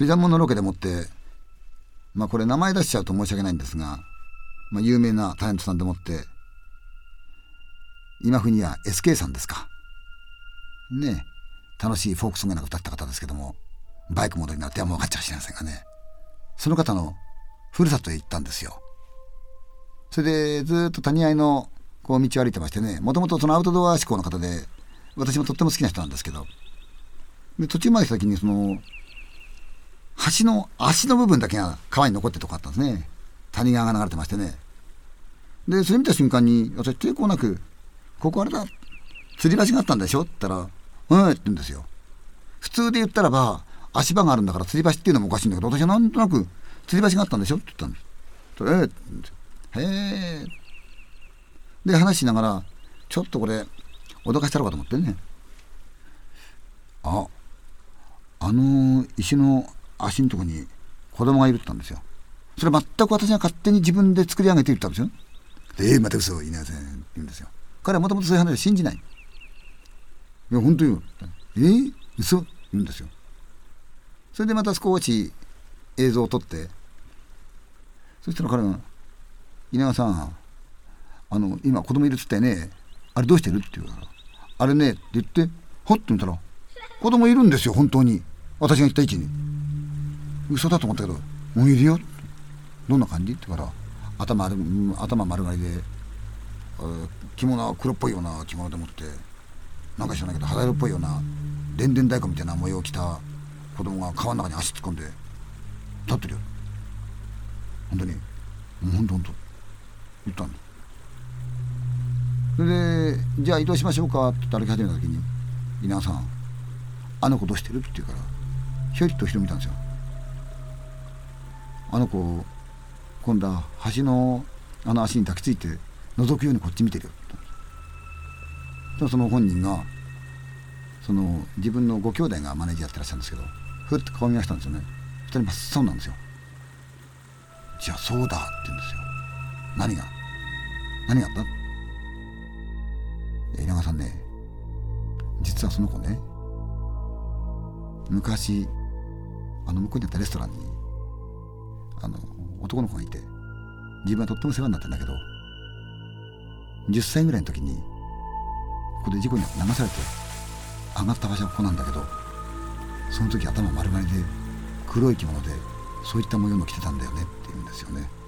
ちょいだんものロケでもってまあこれ名前出しちゃうと申し訳ないんですが、まあ、有名なタレントさんでもって今風には SK さんですか。ね楽しいフォークソングなんか歌った方ですけどもバイク戻りになってはもう分かっちゃうしれませんがね。その方のふるさとへ行ったんですよ。それでずっと谷合のこう道を歩いてましてねもともとそのアウトドア志向の方で私もとっても好きな人なんですけどで途中まで来た時にその橋の足の部分だけが川に残ってるとこあったんですね谷川が流れてましてねでそれ見た瞬間に私抵抗なく「ここあれだ吊り橋があったんでしょ?」って言ったら「うん」って言うんですよ普通で言ったらば足場があるんだから吊り橋っていうのもおかしいんだけど私はなんとなく吊り橋があったんでしょ？って言ったんです。ええへえ。で話しながらちょっとこれ脅かしたろうかと思ってねああの石の足のとこに子供がいるって言ったんですよ。それ全く私が勝手に自分で作り上げて言ったんですよ。でえー、また嘘を言いなさいって言うんですよ。彼はもともとそういう話を信じない。いや本当よえー、嘘言うんですよ。それでまた少し映像を撮って。そしたら彼が「稲川さんあの今子供いるっつってね。あれどうしてる?」って言うから「あれね」って言ってほって見たら子供いるんですよ本当に。私が言った位置に。嘘だと思ったけど「もういるよ」どんな感じ?」って言うから頭頭丸刈りで着物は黒っぽいような着物でもってなんか知らないけど肌色っぽいようなでんでん太鼓みたいな模様を着た子供が川の中に足突っ込んで立ってるよ。本当に。もう本当本当。言ったんだそれで「じゃあ移動しましょうか」って歩き始めた時に「稲さんあの子どうしてる?」って言うからひょいっと後ろ見たんですよ。あの子今度は橋のあの足に抱きついて覗くようにこっち見てるよ。ってその本人がその自分のご兄弟がマネージャーやってらっしゃるんですけどふっと顔見ましたんですよね。二人真っ青なんですよじゃあそうだって言うんですよ。何が？何があった？稲川さんね実はその子ね昔あの向こうにあったレストランにあの男の子がいて自分はとっても世話になってんだけど10歳ぐらいの時にここで事故に流されて上がった場所はここなんだけどその時頭丸刈りで黒い着物でそういった模様の着てたんだよねって言うんですよね。